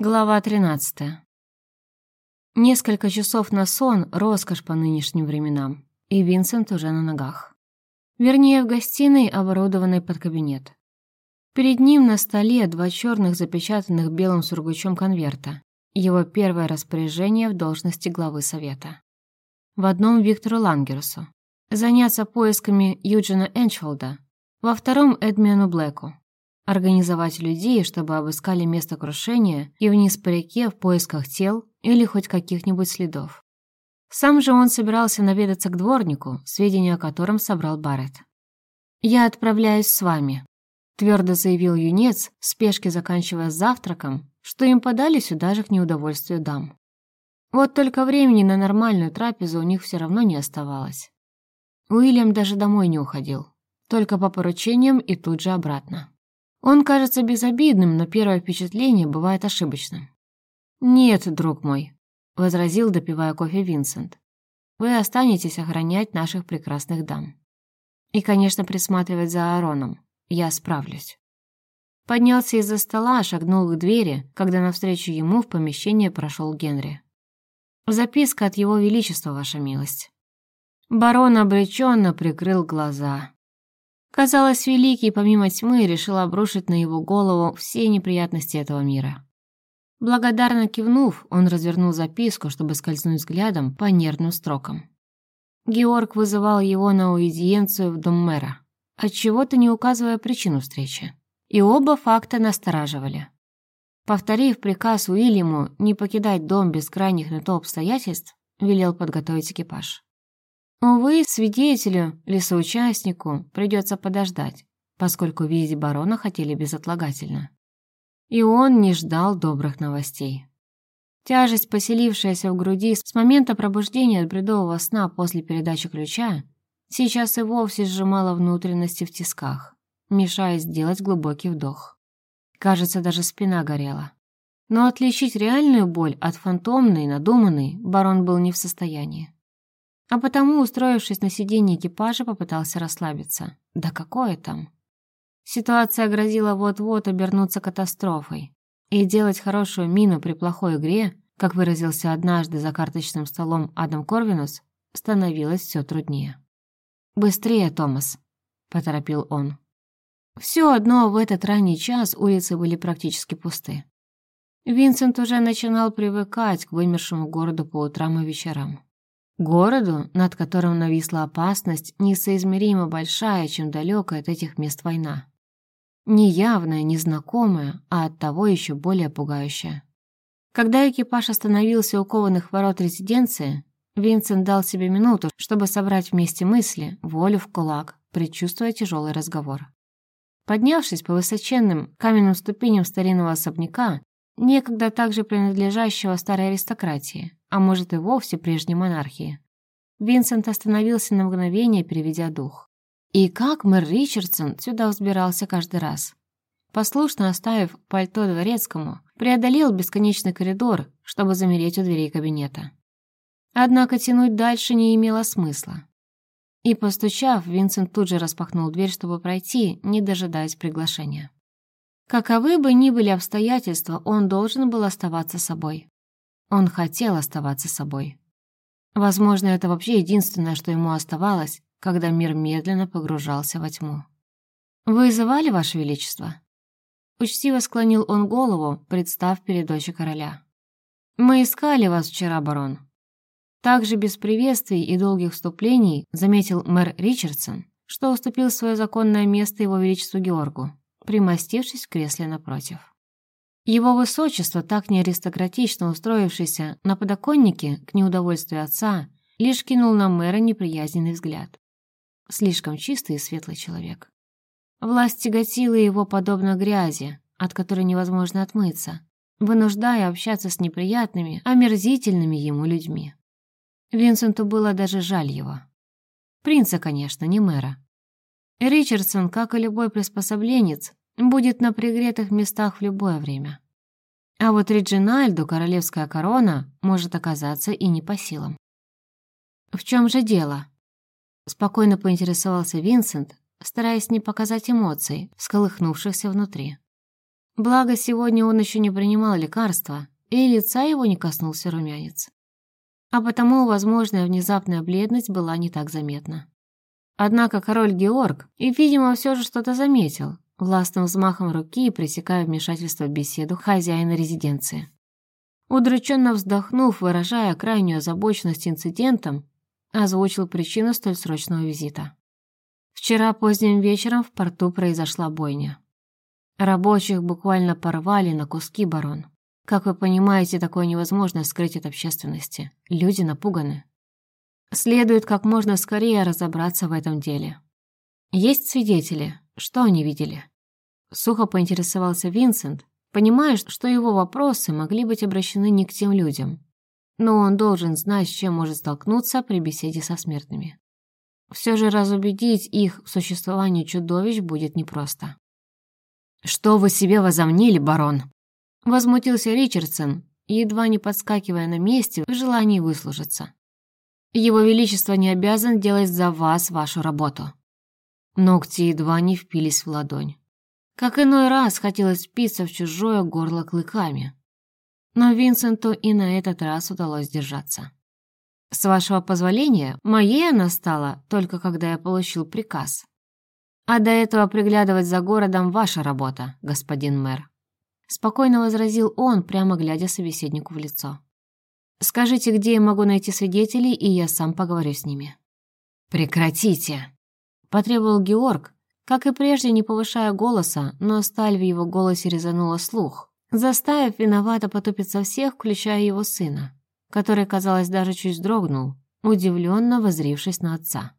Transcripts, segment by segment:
Глава 13. Несколько часов на сон – роскошь по нынешним временам, и Винсент уже на ногах. Вернее, в гостиной, оборудованной под кабинет. Перед ним на столе два черных, запечатанных белым сургучом конверта. Его первое распоряжение в должности главы совета. В одном Виктору Лангерсу. Заняться поисками Юджина Энчфолда. Во втором Эдмиану Блэку организовать людей, чтобы обыскали место крушения и вниз по реке в поисках тел или хоть каких-нибудь следов. Сам же он собирался наведаться к дворнику, сведения о котором собрал Барретт. «Я отправляюсь с вами», — твердо заявил юнец, в спешке заканчивая завтраком, что им подали сюда же к неудовольствию дам. Вот только времени на нормальную трапезу у них все равно не оставалось. Уильям даже домой не уходил, только по поручениям и тут же обратно. Он кажется безобидным, но первое впечатление бывает ошибочным. «Нет, друг мой», — возразил, допивая кофе Винсент. «Вы останетесь охранять наших прекрасных дам. И, конечно, присматривать за Аароном. Я справлюсь». Поднялся из-за стола, шагнул к двери, когда навстречу ему в помещение прошел Генри. «Записка от его величества, ваша милость». Барон обреченно прикрыл глаза. Казалось, Великий, помимо тьмы, решил обрушить на его голову все неприятности этого мира. Благодарно кивнув, он развернул записку, чтобы скользнуть взглядом по нервным строкам. Георг вызывал его на аудиенцию в дом мэра, отчего-то не указывая причину встречи. И оба факта настораживали. Повторив приказ Уильяму не покидать дом без крайних на то обстоятельств, велел подготовить экипаж. Увы, свидетелю или соучастнику придется подождать, поскольку видеть барона хотели безотлагательно. И он не ждал добрых новостей. Тяжесть, поселившаяся в груди с момента пробуждения от бредового сна после передачи ключа, сейчас и вовсе сжимала внутренности в тисках, мешая сделать глубокий вдох. Кажется, даже спина горела. Но отличить реальную боль от фантомной, надуманной, барон был не в состоянии. А потому, устроившись на сиденье экипажа, попытался расслабиться. Да какое там? Ситуация грозила вот-вот обернуться катастрофой. И делать хорошую мину при плохой игре, как выразился однажды за карточным столом Адам Корвинус, становилось все труднее. «Быстрее, Томас!» — поторопил он. Все одно в этот ранний час улицы были практически пусты. Винсент уже начинал привыкать к вымершему городу по утрам и вечерам. Городу, над которым нависла опасность, несоизмеримо большая, чем далекая от этих мест война. Неявная, незнакомая, а оттого еще более пугающая. Когда экипаж остановился у кованых ворот резиденции, Винсент дал себе минуту, чтобы собрать вместе мысли, волю в кулак, предчувствуя тяжелый разговор. Поднявшись по высоченным каменным ступеням старинного особняка, некогда также принадлежащего старой аристократии, а может и вовсе прежней монархии. Винсент остановился на мгновение, переведя дух. И как мэр Ричардсон сюда взбирался каждый раз. Послушно оставив пальто дворецкому, преодолел бесконечный коридор, чтобы замереть у дверей кабинета. Однако тянуть дальше не имело смысла. И, постучав, Винсент тут же распахнул дверь, чтобы пройти, не дожидаясь приглашения. Каковы бы ни были обстоятельства, он должен был оставаться собой. Он хотел оставаться собой. Возможно, это вообще единственное, что ему оставалось, когда мир медленно погружался во тьму. «Вы звали, Ваше Величество?» Учтиво склонил он голову, представ перед дочью короля. «Мы искали вас вчера, барон». Также без приветствий и долгих вступлений заметил мэр Ричардсон, что уступил свое законное место его величеству Георгу, примостившись в кресле напротив. Его высочество, так неаристократично устроившийся на подоконнике к неудовольствию отца, лишь кинул на мэра неприязненный взгляд. Слишком чистый и светлый человек. Власть тяготила его подобно грязи, от которой невозможно отмыться, вынуждая общаться с неприятными, омерзительными ему людьми. Винсенту было даже жаль его. Принца, конечно, не мэра. Ричардсон, как и любой приспособленец, будет на пригретых местах в любое время. А вот Реджинальду королевская корона может оказаться и не по силам. «В чем же дело?» Спокойно поинтересовался Винсент, стараясь не показать эмоций, всколыхнувшихся внутри. Благо, сегодня он еще не принимал лекарства, и лица его не коснулся румянец. А потому возможная внезапная бледность была не так заметна. Однако король Георг и, видимо, все же что-то заметил, властным взмахом руки пресекая вмешательство в беседу хозяина резиденции. Удрученно вздохнув, выражая крайнюю озабоченность инцидентом, озвучил причину столь срочного визита. Вчера поздним вечером в порту произошла бойня. Рабочих буквально порвали на куски, барон. Как вы понимаете, такое невозможно скрыть от общественности. Люди напуганы. Следует как можно скорее разобраться в этом деле. Есть свидетели, что они видели? Сухо поинтересовался Винсент, понимая, что его вопросы могли быть обращены не к тем людям. Но он должен знать, с чем может столкнуться при беседе со смертными. Все же разубедить их в существовании чудовищ будет непросто. «Что вы себе возомнили, барон?» Возмутился Ричардсон, едва не подскакивая на месте в желании выслужиться. «Его Величество не обязан делать за вас вашу работу». Ногти едва не впились в ладонь. Как иной раз хотелось впиться в чужое горло клыками. Но Винсенту и на этот раз удалось держаться. «С вашего позволения, моей она стала только когда я получил приказ. А до этого приглядывать за городом ваша работа, господин мэр». Спокойно возразил он, прямо глядя собеседнику в лицо. «Скажите, где я могу найти свидетелей, и я сам поговорю с ними». «Прекратите!» Потребовал Георг, как и прежде, не повышая голоса, но сталь в его голосе резанула слух, заставив виновато потупиться всех, включая его сына, который, казалось, даже чуть вздрогнул, удивленно возрившись на отца.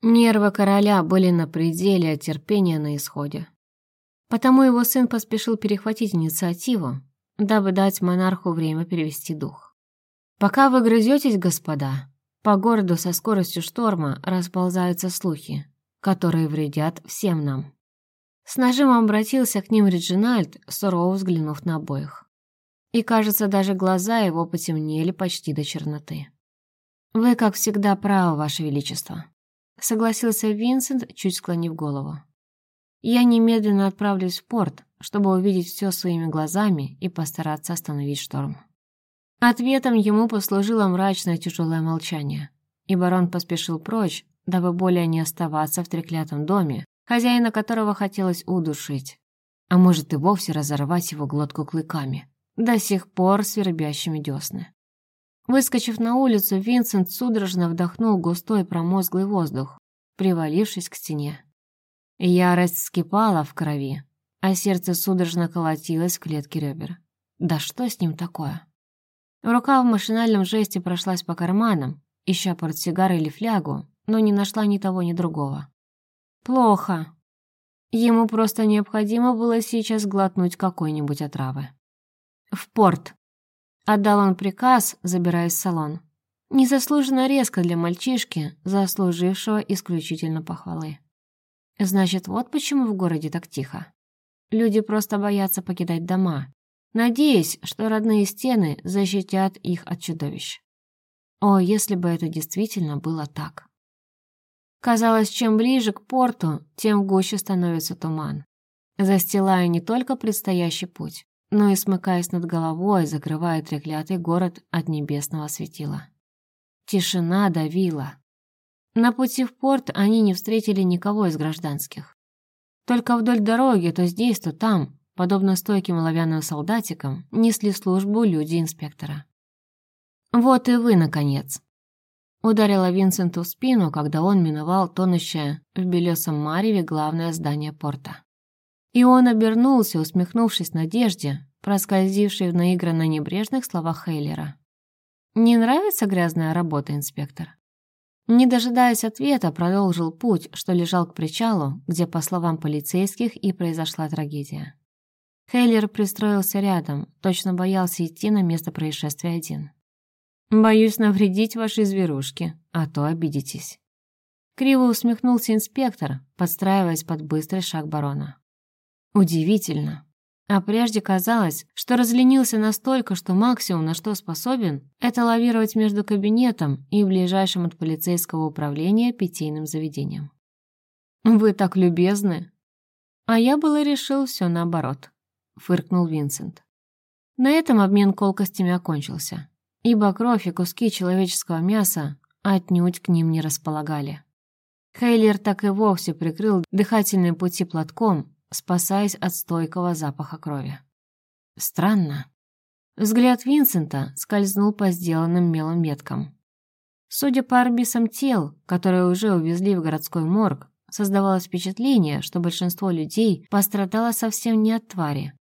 Нервы короля были на пределе, а терпения на исходе. Потому его сын поспешил перехватить инициативу, дабы дать монарху время перевести дух. «Пока вы грызетесь, господа, по городу со скоростью шторма расползаются слухи, которые вредят всем нам. С нажимом обратился к ним Реджинальд, сурово взглянув на обоих. И, кажется, даже глаза его потемнели почти до черноты. «Вы, как всегда, правы, Ваше Величество», — согласился Винсент, чуть склонив голову. «Я немедленно отправлюсь в порт, чтобы увидеть все своими глазами и постараться остановить шторм». Ответом ему послужило мрачное тяжелое молчание, и барон поспешил прочь, дабы более не оставаться в треклятом доме, хозяина которого хотелось удушить, а может и вовсе разорвать его глотку клыками, до сих пор свербящими десны. Выскочив на улицу, Винсент судорожно вдохнул густой промозглый воздух, привалившись к стене. Ярость вскипала в крови, а сердце судорожно колотилось в клетке ребер. Да что с ним такое? Рука в машинальном жесте прошлась по карманам, ища портсигар или флягу, но не нашла ни того, ни другого. Плохо. Ему просто необходимо было сейчас глотнуть какой-нибудь отравы. «В порт!» — отдал он приказ, забираясь в салон. Незаслуженно резко для мальчишки, заслужившего исключительно похвалы. Значит, вот почему в городе так тихо. Люди просто боятся покидать дома, надеясь, что родные стены защитят их от чудовищ. О, если бы это действительно было так. Казалось, чем ближе к порту, тем гуще становится туман, застилая не только предстоящий путь, но и смыкаясь над головой, закрывая треклятый город от небесного светила. Тишина давила. На пути в порт они не встретили никого из гражданских. Только вдоль дороги, то здесь, то там, подобно стойким оловянным солдатикам, несли службу люди инспектора. «Вот и вы, наконец!» Ударила Винсенту в спину, когда он миновал тонущее в белесом мареве главное здание порта. И он обернулся, усмехнувшись надежде, проскользившей в наигранно небрежных словах Хейлера. «Не нравится грязная работа, инспектор?» Не дожидаясь ответа, продолжил путь, что лежал к причалу, где, по словам полицейских, и произошла трагедия. Хейлер пристроился рядом, точно боялся идти на место происшествия один. «Боюсь навредить вашей зверушке, а то обидитесь». Криво усмехнулся инспектор, подстраиваясь под быстрый шаг барона. Удивительно. А прежде казалось, что разленился настолько, что максимум, на что способен, это лавировать между кабинетом и ближайшим от полицейского управления питейным заведением. «Вы так любезны!» А я было решил все наоборот. Фыркнул Винсент. На этом обмен колкостями окончился, ибо кровь и куски человеческого мяса отнюдь к ним не располагали. Хейлер так и вовсе прикрыл дыхательные пути платком, спасаясь от стойкого запаха крови. Странно. Взгляд Винсента скользнул по сделанным мелом меткам. Судя по арбисам тел, которые уже увезли в городской морг, создавалось впечатление, что большинство людей пострадало совсем не от твари.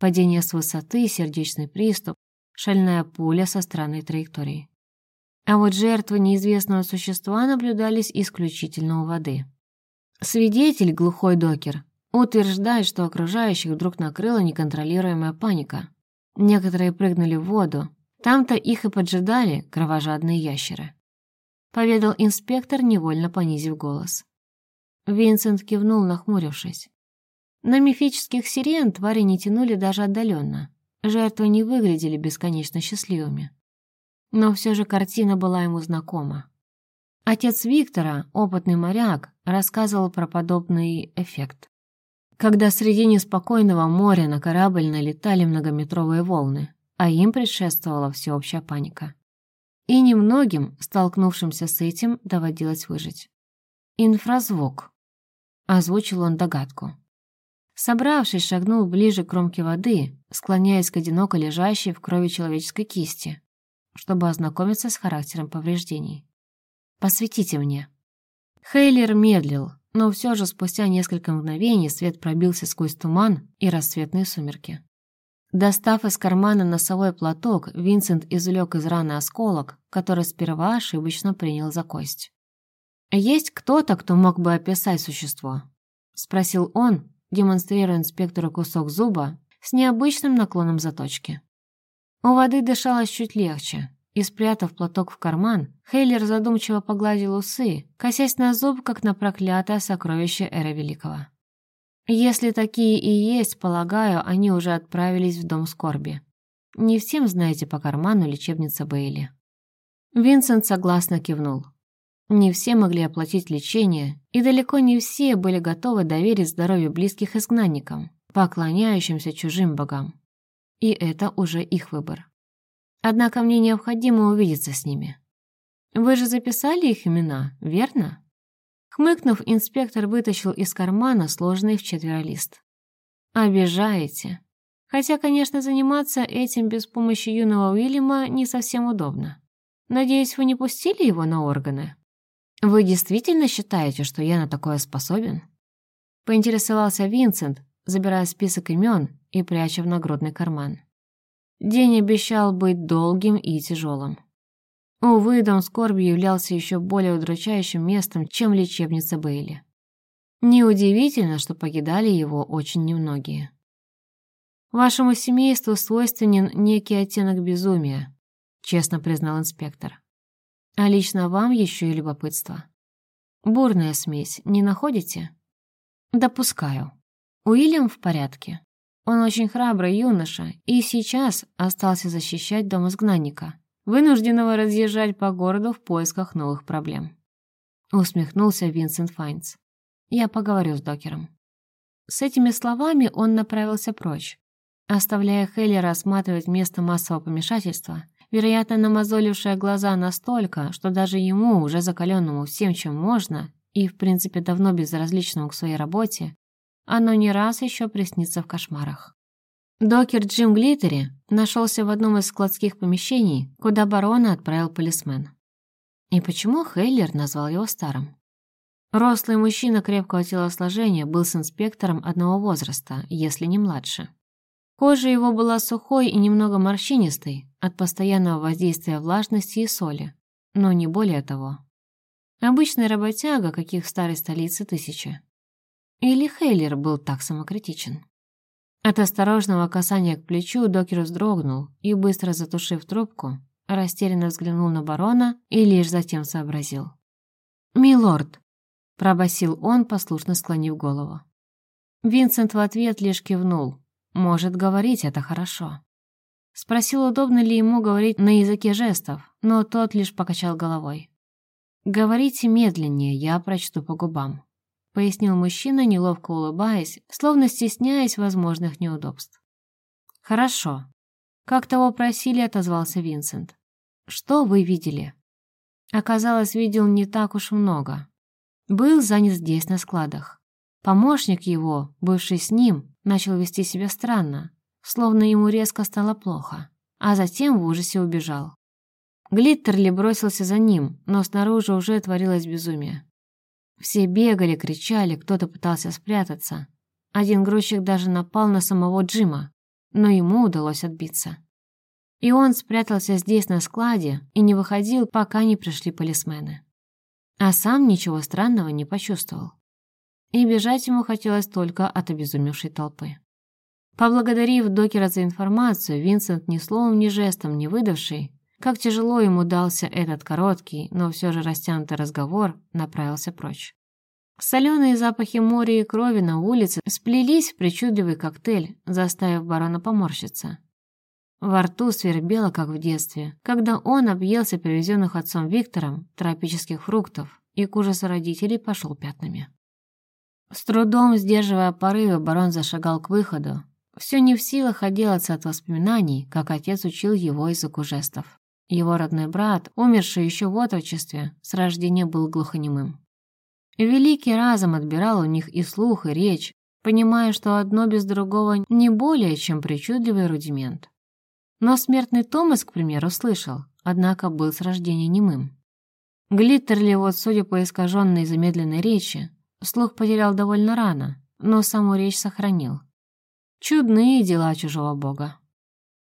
Падение с высоты, сердечный приступ, шальная пуля со странной траекторией. А вот жертвы неизвестного существа наблюдались исключительно у воды. Свидетель, глухой докер, утверждает, что окружающих вдруг накрыла неконтролируемая паника. Некоторые прыгнули в воду, там-то их и поджидали кровожадные ящеры. Поведал инспектор, невольно понизив голос. Винсент кивнул, нахмурившись. На мифических сирен твари не тянули даже отдаленно. Жертвы не выглядели бесконечно счастливыми. Но все же картина была ему знакома. Отец Виктора, опытный моряк, рассказывал про подобный эффект. Когда среди неспокойного моря на корабль налетали многометровые волны, а им предшествовала всеобщая паника. И немногим, столкнувшимся с этим, доводилось выжить. «Инфразвук», — озвучил он догадку. Собравшись, шагнул ближе к кромке воды, склоняясь к одиноко лежащей в крови человеческой кисти, чтобы ознакомиться с характером повреждений. «Посветите мне». Хейлер медлил, но все же спустя несколько мгновений свет пробился сквозь туман и рассветные сумерки. Достав из кармана носовой платок, Винсент извлек из раны осколок, который сперва ошибочно принял за кость. «Есть кто-то, кто мог бы описать существо?» — спросил он, демонстрируя инспектору кусок зуба с необычным наклоном заточки. У воды дышалось чуть легче, и, спрятав платок в карман, Хейлер задумчиво погладил усы, косясь на зуб, как на проклятое сокровище Эра Великого. Если такие и есть, полагаю, они уже отправились в дом скорби. Не всем знаете по карману лечебница Бейли. Винсент согласно кивнул. Не все могли оплатить лечение, и далеко не все были готовы доверить здоровье близких изгнанникам, поклоняющимся чужим богам и это уже их выбор. Однако мне необходимо увидеться с ними. Вы же записали их имена, верно? Хмыкнув, инспектор вытащил из кармана сложенный в четверо лист. Обижаете. Хотя, конечно, заниматься этим без помощи юного Уильяма не совсем удобно. Надеюсь, вы не пустили его на органы? Вы действительно считаете, что я на такое способен? Поинтересовался Винсент, забирая список имен и пряча в нагрудный карман. День обещал быть долгим и тяжелым. Увы, дом скорби являлся еще более удручающим местом, чем лечебница Бейли. Неудивительно, что покидали его очень немногие. «Вашему семейству свойственен некий оттенок безумия», — честно признал инспектор. «А лично вам еще и любопытство. Бурная смесь, не находите?» «Допускаю. Уильям в порядке. Он очень храбрый юноша и сейчас остался защищать дом изгнанника, вынужденного разъезжать по городу в поисках новых проблем. Усмехнулся Винсент Файнс. Я поговорю с докером. С этими словами он направился прочь, оставляя Хелли рассматривать место массового помешательства, вероятно, намазолившее глаза настолько, что даже ему, уже закаленному всем, чем можно, и, в принципе, давно безразличному к своей работе, оно не раз еще приснится в кошмарах. Докер Джим Глиттери нашелся в одном из складских помещений, куда барона отправил полисмен. И почему Хейлер назвал его старым? Рослый мужчина крепкого телосложения был с инспектором одного возраста, если не младше. Кожа его была сухой и немного морщинистой от постоянного воздействия влажности и соли, но не более того. Обычный работяга, каких в старой столице тысячи. Или Хейлер был так самокритичен? От осторожного касания к плечу докер вздрогнул и, быстро затушив трубку, растерянно взглянул на барона и лишь затем сообразил. «Милорд!» — пробасил он, послушно склонив голову. Винсент в ответ лишь кивнул. «Может, говорить это хорошо». Спросил, удобно ли ему говорить на языке жестов, но тот лишь покачал головой. «Говорите медленнее, я прочту по губам». — пояснил мужчина, неловко улыбаясь, словно стесняясь возможных неудобств. «Хорошо. Как того просили, отозвался Винсент. Что вы видели?» Оказалось, видел не так уж много. Был занят здесь, на складах. Помощник его, бывший с ним, начал вести себя странно, словно ему резко стало плохо, а затем в ужасе убежал. Глиттерли бросился за ним, но снаружи уже творилось безумие. Все бегали, кричали, кто-то пытался спрятаться. Один грузчик даже напал на самого Джима, но ему удалось отбиться. И он спрятался здесь на складе и не выходил, пока не пришли полисмены. А сам ничего странного не почувствовал. И бежать ему хотелось только от обезумевшей толпы. Поблагодарив докера за информацию, Винсент ни словом, ни жестом не выдавший, как тяжело ему дался этот короткий, но все же растянутый разговор, направился прочь. Соленые запахи моря и крови на улице сплелись в причудливый коктейль, заставив барона поморщиться. Во рту свербело, как в детстве, когда он объелся привезенных отцом Виктором тропических фруктов и к ужасу родителей пошел пятнами. С трудом сдерживая порывы, барон зашагал к выходу. Все не в силах отделаться от воспоминаний, как отец учил его языку жестов. Его родной брат, умерший еще в отрочестве, с рождения был глухонемым. Великий разом отбирал у них и слух, и речь, понимая, что одно без другого не более, чем причудливый рудимент. Но смертный Томас, к примеру, слышал, однако был с рождения немым. Глиттерли вот, судя по искаженной замедленной речи, слух потерял довольно рано, но саму речь сохранил. Чудные дела чужого бога.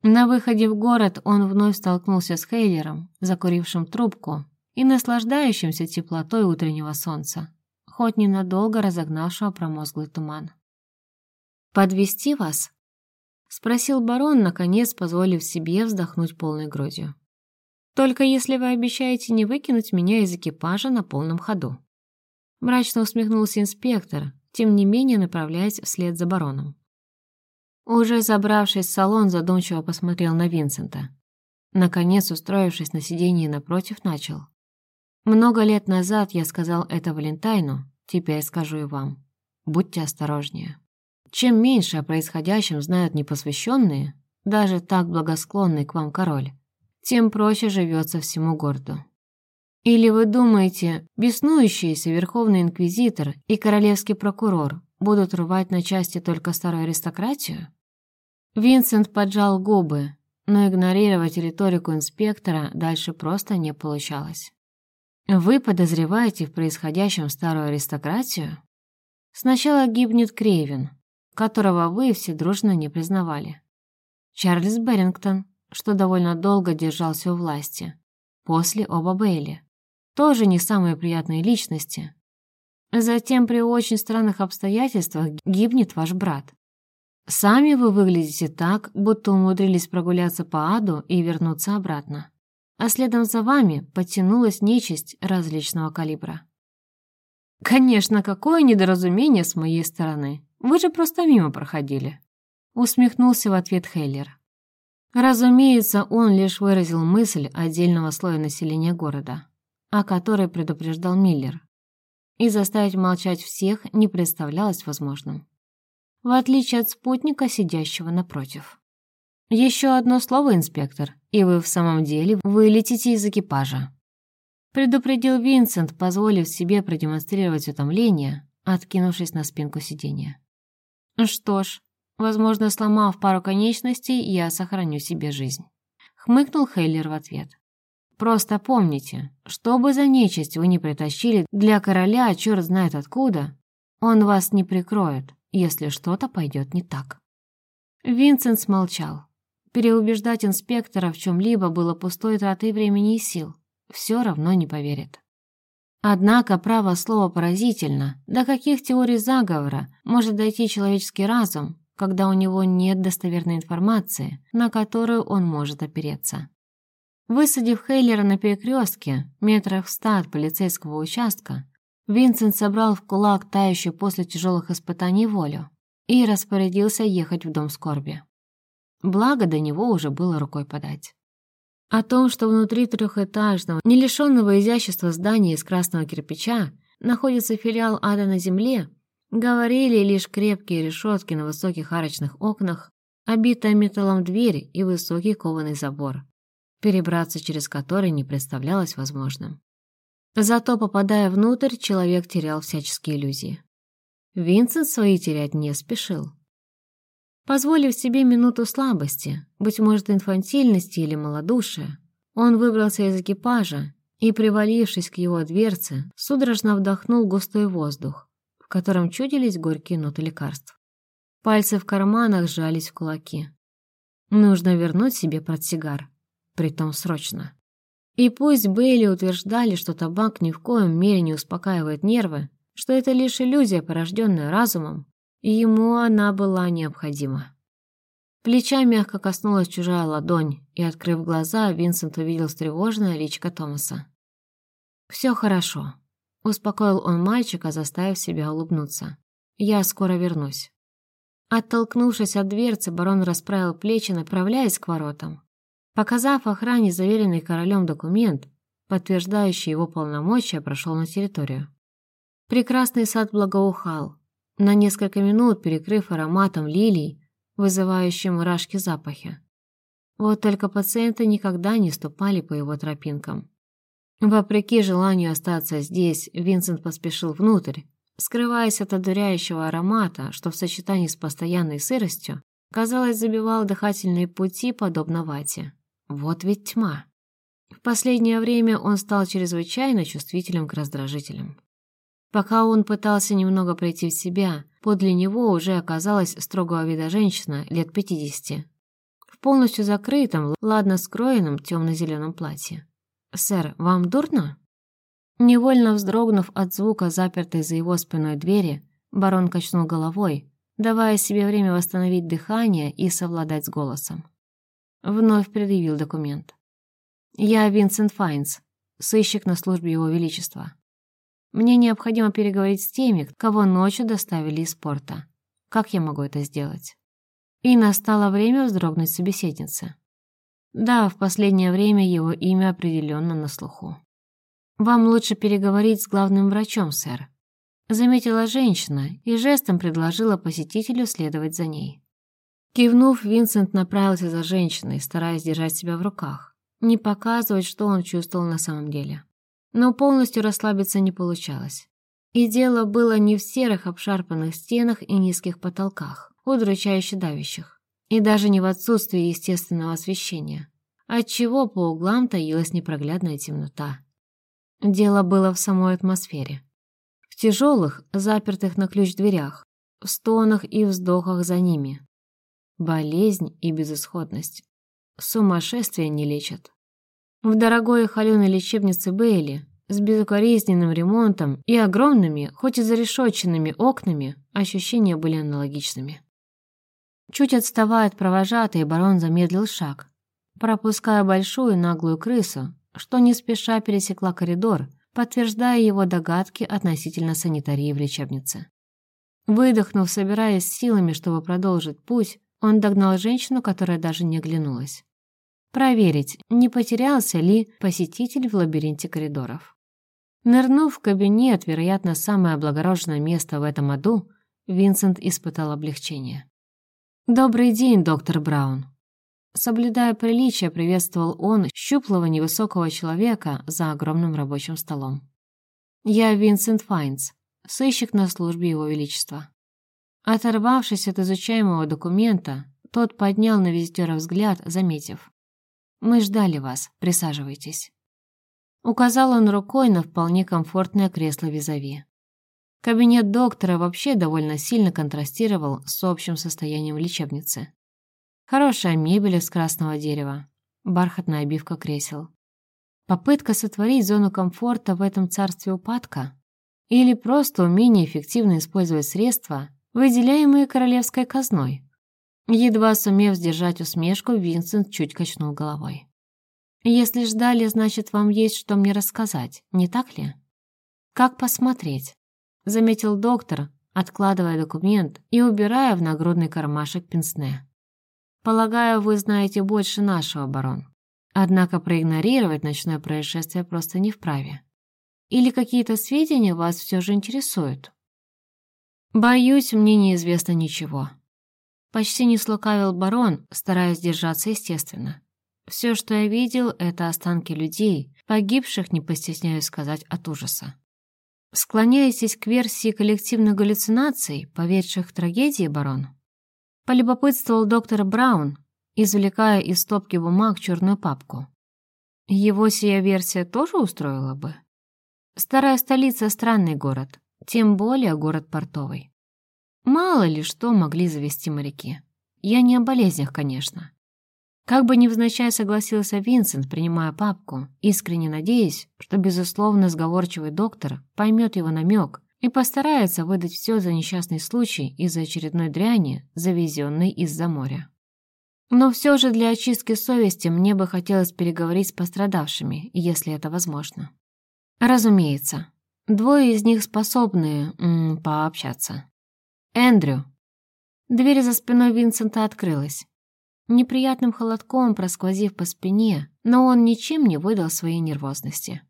На выходе в город он вновь столкнулся с Хейлером, закурившим трубку и наслаждающимся теплотой утреннего солнца, хоть ненадолго разогнавшего промозглый туман. Подвести вас?» — спросил барон, наконец позволив себе вздохнуть полной грудью. «Только если вы обещаете не выкинуть меня из экипажа на полном ходу». Мрачно усмехнулся инспектор, тем не менее направляясь вслед за бароном. Уже забравшись в салон, задумчиво посмотрел на Винсента. Наконец, устроившись на сиденье напротив, начал. «Много лет назад я сказал это Валентайну, теперь скажу и вам. Будьте осторожнее. Чем меньше о происходящем знают непосвященные, даже так благосклонный к вам король, тем проще живется всему городу. Или вы думаете, беснующийся Верховный Инквизитор и Королевский Прокурор будут рвать на части только старую аристократию? Винсент поджал губы, но игнорировать риторику инспектора дальше просто не получалось. «Вы подозреваете в происходящем старую аристократию? Сначала гибнет Крейвен, которого вы все дружно не признавали. Чарльз Берингтон, что довольно долго держался у власти. После оба Бейли. Тоже не самые приятные личности. Затем при очень странных обстоятельствах гибнет ваш брат. Сами вы выглядите так, будто умудрились прогуляться по аду и вернуться обратно. А следом за вами подтянулась нечисть различного калибра. «Конечно, какое недоразумение с моей стороны. Вы же просто мимо проходили», — усмехнулся в ответ Хейлер. Разумеется, он лишь выразил мысль отдельного слоя населения города, о которой предупреждал Миллер, и заставить молчать всех не представлялось возможным в отличие от спутника, сидящего напротив. «Еще одно слово, инспектор, и вы в самом деле вылетите из экипажа», предупредил Винсент, позволив себе продемонстрировать утомление, откинувшись на спинку сиденья. «Что ж, возможно, сломав пару конечностей, я сохраню себе жизнь», хмыкнул Хейлер в ответ. «Просто помните, что бы за нечисть вы не притащили для короля, черт знает откуда, он вас не прикроет, если что-то пойдет не так. Винсент смолчал. Переубеждать инспектора в чем-либо было пустой тратой времени и сил. Все равно не поверит. Однако право слова поразительно. До каких теорий заговора может дойти человеческий разум, когда у него нет достоверной информации, на которую он может опереться? Высадив Хейлера на перекрестке, метрах в ста от полицейского участка, Винсент собрал в кулак тающую после тяжелых испытаний волю и распорядился ехать в дом скорби. Благо, до него уже было рукой подать. О том, что внутри трехэтажного, не лишенного изящества здания из красного кирпича, находится филиал ада на земле, говорили лишь крепкие решетки на высоких арочных окнах, обитая металлом дверь и высокий кованый забор, перебраться через который не представлялось возможным. Зато, попадая внутрь, человек терял всяческие иллюзии. Винсент свои терять не спешил. Позволив себе минуту слабости, быть может, инфантильности или малодушия, он выбрался из экипажа и, привалившись к его дверце, судорожно вдохнул густой воздух, в котором чудились горькие ноты лекарств. Пальцы в карманах сжались в кулаки. Нужно вернуть себе портсигар, притом срочно. И пусть Бейли утверждали, что табак ни в коем мере не успокаивает нервы, что это лишь иллюзия, порожденная разумом, и ему она была необходима. Плеча мягко коснулась чужая ладонь, и, открыв глаза, Винсент увидел встревоженное личико Томаса. «Все хорошо», — успокоил он мальчика, заставив себя улыбнуться. «Я скоро вернусь». Оттолкнувшись от дверцы, барон расправил плечи, направляясь к воротам. Показав охране заверенный королем документ, подтверждающий его полномочия, прошел на территорию. Прекрасный сад благоухал, на несколько минут перекрыв ароматом лилий, вызывающим мурашки запахи. Вот только пациенты никогда не ступали по его тропинкам. Вопреки желанию остаться здесь, Винсент поспешил внутрь, скрываясь от одуряющего аромата, что в сочетании с постоянной сыростью, казалось, забивал дыхательные пути, подобно вате. Вот ведь тьма. В последнее время он стал чрезвычайно чувствительным к раздражителям. Пока он пытался немного прийти в себя, подле него уже оказалась строгого вида женщина лет пятидесяти, в полностью закрытом, ладно скроенном темно-зеленом платье. «Сэр, вам дурно?» Невольно вздрогнув от звука запертой за его спиной двери, барон качнул головой, давая себе время восстановить дыхание и совладать с голосом. Вновь предъявил документ. «Я Винсент Файнс, сыщик на службе Его Величества. Мне необходимо переговорить с теми, кого ночью доставили из порта. Как я могу это сделать?» И настало время вздрогнуть собеседнице. Да, в последнее время его имя определенно на слуху. «Вам лучше переговорить с главным врачом, сэр», заметила женщина и жестом предложила посетителю следовать за ней. Кивнув, Винсент направился за женщиной, стараясь держать себя в руках, не показывать, что он чувствовал на самом деле. Но полностью расслабиться не получалось. И дело было не в серых обшарпанных стенах и низких потолках, удручающе давящих, и даже не в отсутствии естественного освещения, отчего по углам таилась непроглядная темнота. Дело было в самой атмосфере. В тяжелых, запертых на ключ дверях, в стонах и вздохах за ними, болезнь и безысходность. Сумасшествие не лечат. В дорогой холеной лечебнице Бейли с безукоризненным ремонтом и огромными, хоть и зарешоченными окнами, ощущения были аналогичными. Чуть отставая от провожатой, барон замедлил шаг, пропуская большую наглую крысу, что не спеша пересекла коридор, подтверждая его догадки относительно санитарии в лечебнице. Выдохнув, собираясь силами, чтобы продолжить путь, он догнал женщину, которая даже не оглянулась. Проверить, не потерялся ли посетитель в лабиринте коридоров. Нырнув в кабинет, вероятно, самое облагороженное место в этом аду, Винсент испытал облегчение. «Добрый день, доктор Браун». Соблюдая приличие, приветствовал он щуплого невысокого человека за огромным рабочим столом. «Я Винсент Файнс, сыщик на службе Его Величества». Оторвавшись от изучаемого документа, тот поднял на визитера взгляд, заметив. «Мы ждали вас, присаживайтесь». Указал он рукой на вполне комфортное кресло визави. Кабинет доктора вообще довольно сильно контрастировал с общим состоянием лечебницы. Хорошая мебель из красного дерева, бархатная обивка кресел. Попытка сотворить зону комфорта в этом царстве упадка? Или просто умение эффективно использовать средства, выделяемые королевской казной. Едва сумев сдержать усмешку, Винсент чуть качнул головой. «Если ждали, значит, вам есть что мне рассказать, не так ли?» «Как посмотреть?» — заметил доктор, откладывая документ и убирая в нагрудный кармашек пенсне. «Полагаю, вы знаете больше нашего, барон. Однако проигнорировать ночное происшествие просто не вправе. Или какие-то сведения вас все же интересуют? Боюсь, мне неизвестно ничего. Почти не слукавил барон, стараясь держаться естественно. Все, что я видел, это останки людей, погибших, не постесняюсь сказать, от ужаса. Склоняетесь к версии коллективных галлюцинаций, поведших в трагедии, барон? Полюбопытствовал доктор Браун, извлекая из стопки бумаг черную папку. Его сия версия тоже устроила бы? Старая столица — странный город, тем более город портовый. Мало ли что могли завести моряки. Я не о болезнях, конечно. Как бы невзначай согласился Винсент, принимая папку, искренне надеясь, что, безусловно, сговорчивый доктор поймет его намек и постарается выдать все за несчастный случай из-за очередной дряни, завезенной из-за моря. Но все же для очистки совести мне бы хотелось переговорить с пострадавшими, если это возможно. Разумеется, двое из них способны м, пообщаться. Эндрю. Дверь за спиной Винсента открылась. Неприятным холодком просквозив по спине, но он ничем не выдал своей нервозности.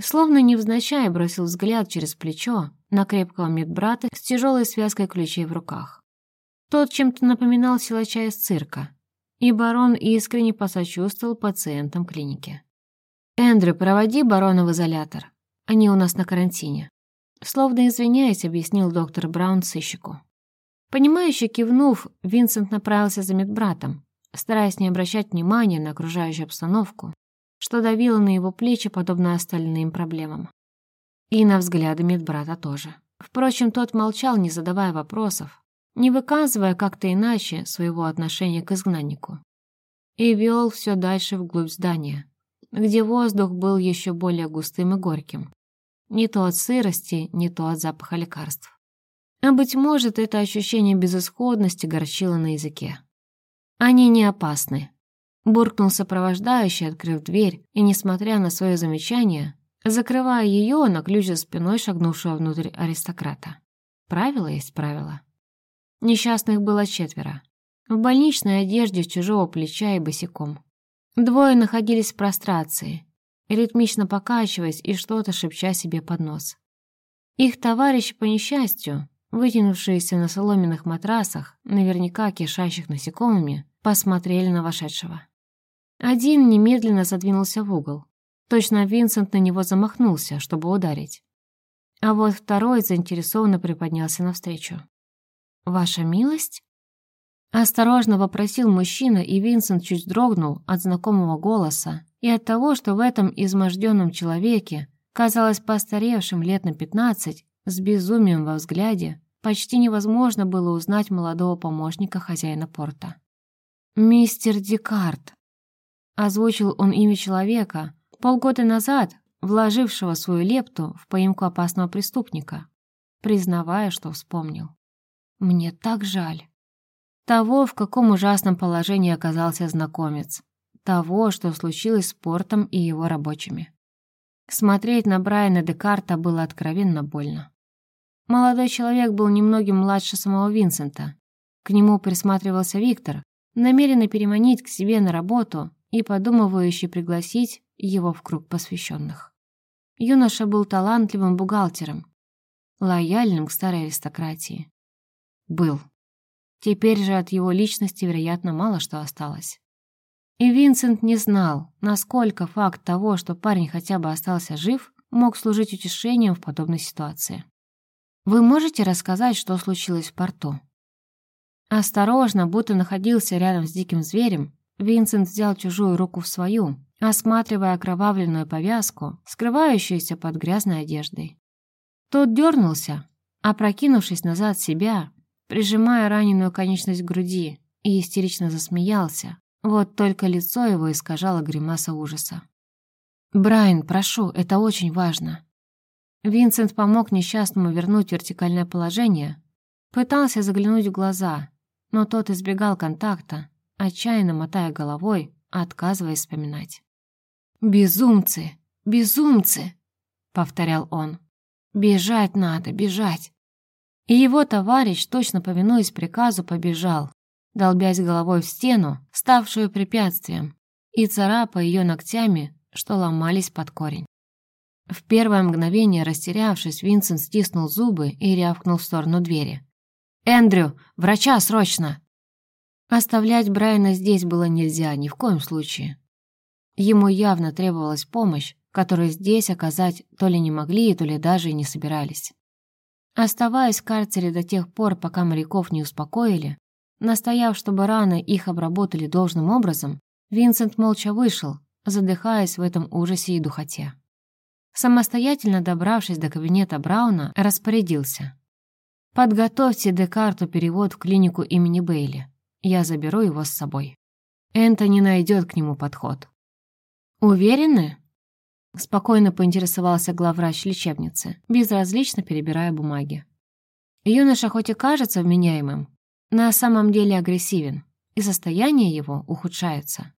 Словно невзначай бросил взгляд через плечо на крепкого медбрата с тяжелой связкой ключей в руках. Тот чем-то напоминал силача из цирка, и барон искренне посочувствовал пациентам клиники. «Эндрю, проводи барона в изолятор. Они у нас на карантине». Словно извиняясь, объяснил доктор Браун сыщику. Понимающе кивнув, Винсент направился за медбратом, стараясь не обращать внимания на окружающую обстановку, что давило на его плечи, подобно остальным проблемам. И на взгляды медбрата тоже. Впрочем, тот молчал, не задавая вопросов, не выказывая как-то иначе своего отношения к изгнаннику. И вел все дальше вглубь здания, где воздух был еще более густым и горьким. Не то от сырости, не то от запаха лекарств. А быть может, это ощущение безысходности горчило на языке. Они не опасны. Буркнул сопровождающий, открыв дверь, и, несмотря на свое замечание, закрывая ее на ключ за спиной шагнувшего внутрь аристократа. Правило есть правило. Несчастных было четверо. В больничной одежде с чужого плеча и босиком. Двое находились в прострации, ритмично покачиваясь и что-то шепча себе под нос. Их товарищи, по несчастью, вытянувшиеся на соломенных матрасах, наверняка кишащих насекомыми, посмотрели на вошедшего. Один немедленно задвинулся в угол. Точно Винсент на него замахнулся, чтобы ударить. А вот второй заинтересованно приподнялся навстречу. «Ваша милость?» Осторожно вопросил мужчина, и Винсент чуть дрогнул от знакомого голоса и от того, что в этом изможденном человеке, казалось постаревшим лет на пятнадцать, с безумием во взгляде, почти невозможно было узнать молодого помощника хозяина порта. «Мистер Декарт», — озвучил он имя человека, полгода назад вложившего свою лепту в поимку опасного преступника, признавая, что вспомнил. Мне так жаль. Того, в каком ужасном положении оказался знакомец. Того, что случилось с Портом и его рабочими. Смотреть на Брайана Декарта было откровенно больно. Молодой человек был немногим младше самого Винсента. К нему присматривался Виктор, намеренный переманить к себе на работу и подумывающий пригласить его в круг посвященных. Юноша был талантливым бухгалтером, лояльным к старой аристократии. Был. Теперь же от его личности, вероятно, мало что осталось. И Винсент не знал, насколько факт того, что парень хотя бы остался жив, мог служить утешением в подобной ситуации. «Вы можете рассказать, что случилось в порту?» Осторожно, будто находился рядом с диким зверем, Винсент взял чужую руку в свою, осматривая окровавленную повязку, скрывающуюся под грязной одеждой. Тот дернулся, опрокинувшись назад себя, прижимая раненую конечность к груди, и истерично засмеялся. Вот только лицо его искажало гримаса ужаса. «Брайан, прошу, это очень важно». Винсент помог несчастному вернуть вертикальное положение, пытался заглянуть в глаза, но тот избегал контакта, отчаянно мотая головой, отказываясь вспоминать. «Безумцы! Безумцы!» — повторял он. «Бежать надо, бежать!» И его товарищ, точно повинуясь приказу, побежал, долбясь головой в стену, ставшую препятствием, и царапая ее ногтями, что ломались под корень. В первое мгновение, растерявшись, Винсент стиснул зубы и рявкнул в сторону двери. «Эндрю, врача, срочно!» Оставлять Брайана здесь было нельзя ни в коем случае. Ему явно требовалась помощь, которую здесь оказать то ли не могли, то ли даже и не собирались. Оставаясь в карцере до тех пор, пока моряков не успокоили, настояв, чтобы раны их обработали должным образом, Винсент молча вышел, задыхаясь в этом ужасе и духоте. Самостоятельно добравшись до кабинета Брауна, распорядился. «Подготовьте Декарту перевод в клинику имени Бейли. Я заберу его с собой. Энтони найдет к нему подход». «Уверены?» Спокойно поинтересовался главврач лечебницы, безразлично перебирая бумаги. Юноша хоть и кажется вменяемым, на самом деле агрессивен, и состояние его ухудшается.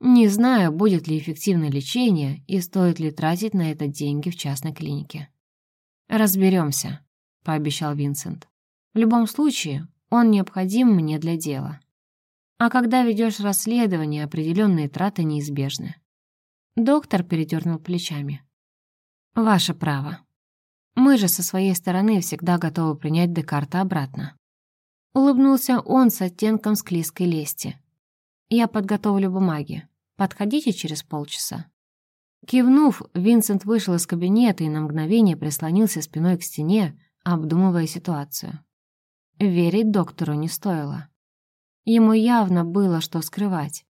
Не знаю, будет ли эффективное лечение и стоит ли тратить на это деньги в частной клинике. «Разберемся», — пообещал Винсент. «В любом случае, он необходим мне для дела. А когда ведешь расследование, определенные траты неизбежны». Доктор передернул плечами. «Ваше право. Мы же со своей стороны всегда готовы принять Декарта обратно». Улыбнулся он с оттенком склизкой лести. Я подготовлю бумаги. Подходите через полчаса». Кивнув, Винсент вышел из кабинета и на мгновение прислонился спиной к стене, обдумывая ситуацию. Верить доктору не стоило. Ему явно было что скрывать.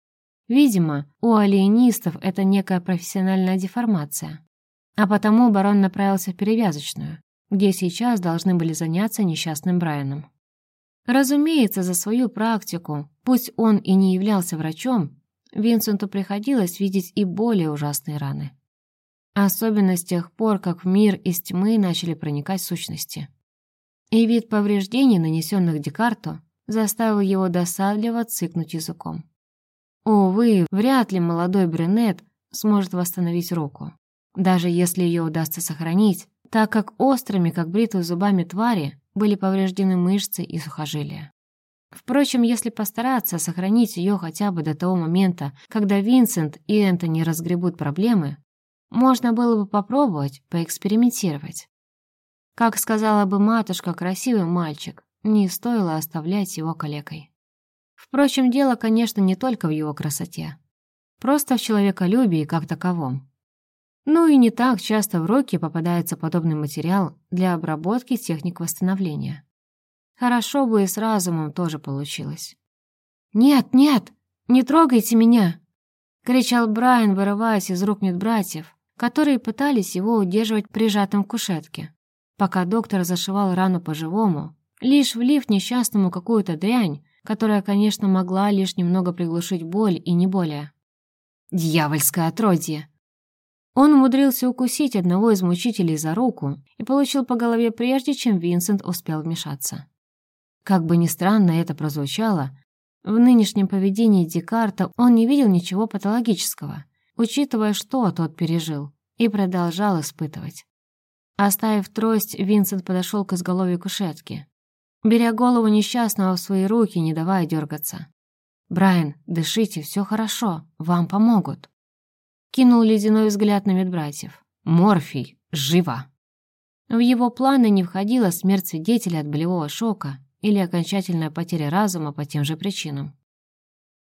Видимо, у алиенистов это некая профессиональная деформация. А потому барон направился в перевязочную, где сейчас должны были заняться несчастным Брайаном. Разумеется, за свою практику, пусть он и не являлся врачом, Винсенту приходилось видеть и более ужасные раны. Особенно с тех пор, как в мир из тьмы начали проникать сущности. И вид повреждений, нанесенных Декарту, заставил его досадливо цыкнуть языком. Увы, вряд ли молодой брюнет сможет восстановить руку, даже если ее удастся сохранить, так как острыми, как бритвы зубами твари, были повреждены мышцы и сухожилия. Впрочем, если постараться сохранить ее хотя бы до того момента, когда Винсент и Энтони разгребут проблемы, можно было бы попробовать поэкспериментировать. Как сказала бы матушка, красивый мальчик, не стоило оставлять его калекой. Впрочем, дело, конечно, не только в его красоте. Просто в человеколюбии как таковом. Ну и не так часто в руки попадается подобный материал для обработки техник восстановления. Хорошо бы и с разумом тоже получилось. «Нет, нет, не трогайте меня!» — кричал Брайан, вырываясь из рук медбратьев, которые пытались его удерживать прижатым к кушетке, пока доктор зашивал рану по-живому, лишь влив несчастному какую-то дрянь, которая, конечно, могла лишь немного приглушить боль и не более. «Дьявольское отродье!» Он умудрился укусить одного из мучителей за руку и получил по голове прежде, чем Винсент успел вмешаться. Как бы ни странно это прозвучало, в нынешнем поведении Декарта он не видел ничего патологического, учитывая, что тот пережил, и продолжал испытывать. Оставив трость, Винсент подошел к изголовью кушетки, беря голову несчастного в свои руки, не давая дергаться. «Брайан, дышите, все хорошо, вам помогут». Кинул ледяной взгляд на медбратьев. «Морфий, живо!» В его планы не входила смерть свидетеля от болевого шока или окончательная потеря разума по тем же причинам.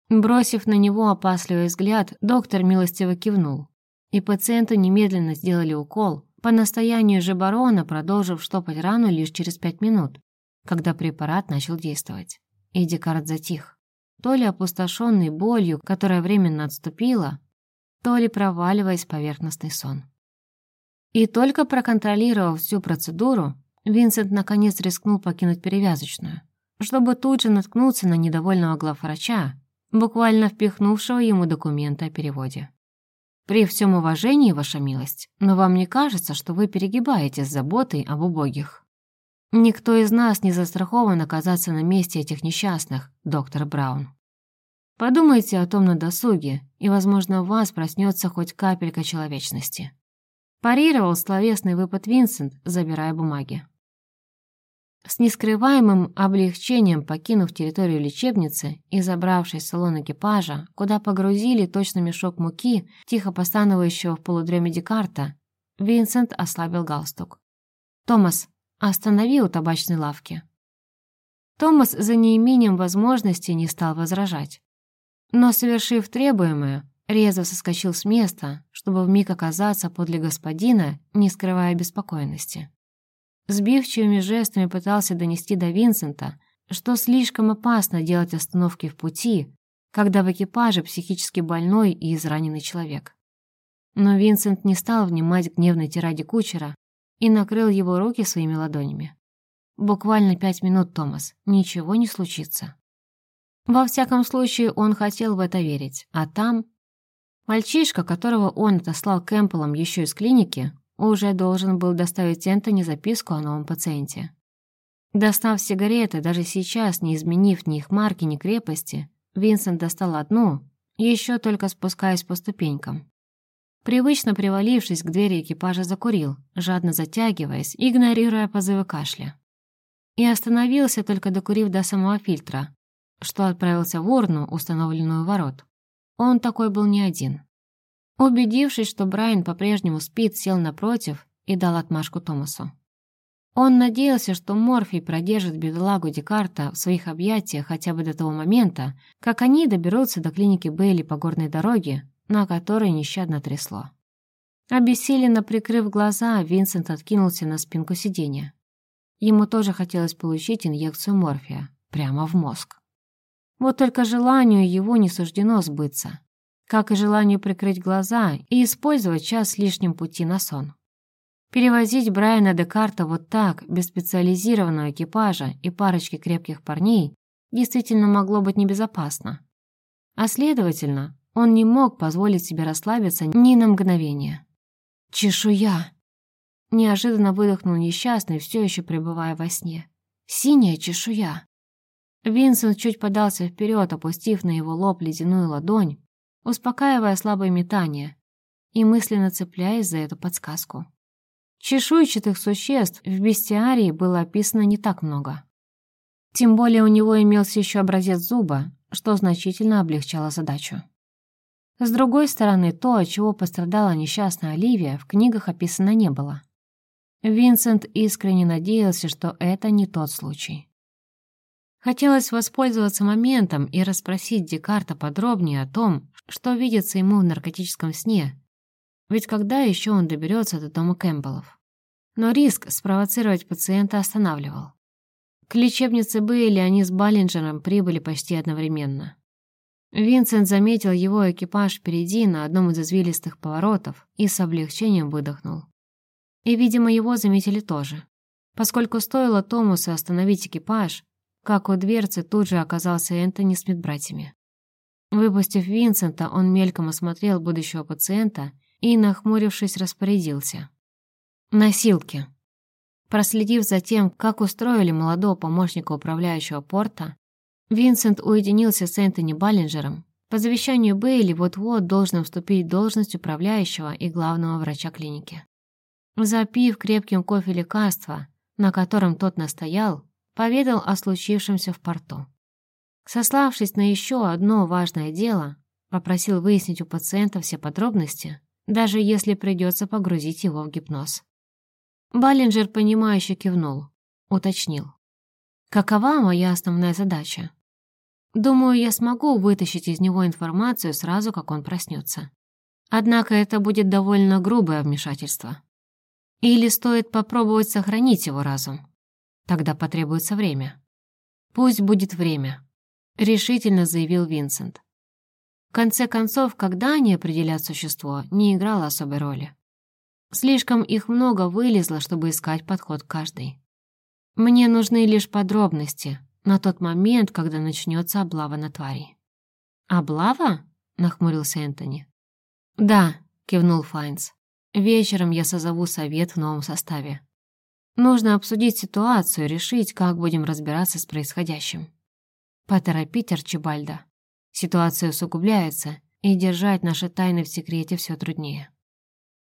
Бросив на него опасливый взгляд, доктор милостиво кивнул, и пациенту немедленно сделали укол, по настоянию же барона продолжив штопать рану лишь через пять минут, когда препарат начал действовать. И Декарт затих, то ли опустошенный болью, которая временно отступила, то ли проваливаясь в поверхностный сон. И только проконтролировав всю процедуру, Винсент наконец рискнул покинуть перевязочную, чтобы тут же наткнуться на недовольного главврача, буквально впихнувшего ему документы о переводе. «При всем уважении, ваша милость, но вам не кажется, что вы перегибаете с заботой об убогих?» Никто из нас не застрахован оказаться на месте этих несчастных, доктор Браун. Подумайте о том на досуге, и, возможно, у вас проснется хоть капелька человечности. Парировал словесный выпад Винсент, забирая бумаги. С нескрываемым облегчением покинув территорию лечебницы и забравшись в салон экипажа, куда погрузили точно мешок муки, тихо постановающего в полудреме Декарта, Винсент ослабил галстук. «Томас, останови у табачной лавки». Томас за неимением возможности не стал возражать. Но, совершив требуемое, резво соскочил с места, чтобы вмиг оказаться подле господина, не скрывая беспокойности. Сбивчивыми жестами пытался донести до Винсента, что слишком опасно делать остановки в пути, когда в экипаже психически больной и израненный человек. Но Винсент не стал внимать гневной тираде кучера и накрыл его руки своими ладонями. «Буквально пять минут, Томас, ничего не случится». Во всяком случае, он хотел в это верить, а там... Мальчишка, которого он отослал Кэмпбеллом еще из клиники, уже должен был доставить Энтони записку о новом пациенте. Достав сигареты, даже сейчас, не изменив ни их марки, ни крепости, Винсент достал одну, еще только спускаясь по ступенькам. Привычно привалившись к двери экипажа, закурил, жадно затягиваясь, игнорируя позывы кашля. И остановился, только докурив до самого фильтра, что отправился в урну, установленную у ворот. Он такой был не один. Убедившись, что Брайан по-прежнему спит, сел напротив и дал отмашку Томасу. Он надеялся, что Морфий продержит бедолагу Декарта в своих объятиях хотя бы до того момента, как они доберутся до клиники Бейли по горной дороге, на которой нещадно трясло. Обессиленно прикрыв глаза, Винсент откинулся на спинку сиденья. Ему тоже хотелось получить инъекцию морфия прямо в мозг. Вот только желанию его не суждено сбыться, как и желанию прикрыть глаза и использовать час лишним пути на сон. Перевозить Брайана Декарта вот так, без специализированного экипажа и парочки крепких парней, действительно могло быть небезопасно. А следовательно, он не мог позволить себе расслабиться ни на мгновение. «Чешуя!» Неожиданно выдохнул несчастный, все еще пребывая во сне. «Синяя чешуя!» Винсент чуть подался вперед, опустив на его лоб ледяную ладонь, успокаивая слабое метание и мысленно цепляясь за эту подсказку. Чешуйчатых существ в бестиарии было описано не так много. Тем более у него имелся еще образец зуба, что значительно облегчало задачу. С другой стороны, то, от чего пострадала несчастная Оливия, в книгах описано не было. Винсент искренне надеялся, что это не тот случай. Хотелось воспользоваться моментом и расспросить Декарта подробнее о том, что видится ему в наркотическом сне, ведь когда еще он доберется до дома Кэмпбеллов? Но риск спровоцировать пациента останавливал. К лечебнице Бейли они с Баллинджером прибыли почти одновременно. Винсент заметил его экипаж впереди на одном из извилистых поворотов и с облегчением выдохнул. И, видимо, его заметили тоже, поскольку стоило Томасу остановить экипаж, как у дверцы тут же оказался Энтони с медбратьями. Выпустив Винсента, он мельком осмотрел будущего пациента и, нахмурившись, распорядился. «Носилки». Проследив за тем, как устроили молодого помощника управляющего порта, Винсент уединился с Энтони Баллинджером. По завещанию Бейли вот-вот должен вступить в должность управляющего и главного врача клиники. Запив крепким кофе лекарства, на котором тот настоял, поведал о случившемся в порту. Сославшись на еще одно важное дело, попросил выяснить у пациента все подробности, даже если придется погрузить его в гипноз. Баллинджер, понимающе кивнул, уточнил. «Какова моя основная задача? Думаю, я смогу вытащить из него информацию сразу, как он проснется. Однако это будет довольно грубое вмешательство. Или стоит попробовать сохранить его разум?» Тогда потребуется время. Пусть будет время, решительно заявил Винсент. В конце концов, когда они определят существо, не играло особой роли. Слишком их много вылезло, чтобы искать подход к каждой. Мне нужны лишь подробности на тот момент, когда начнется облава на твари. «Облава?» — нахмурился Энтони. «Да», — кивнул Файнс. «Вечером я созову совет в новом составе. Нужно обсудить ситуацию, решить, как будем разбираться с происходящим. Поторопить Арчибальда. Ситуация усугубляется, и держать наши тайны в секрете все труднее.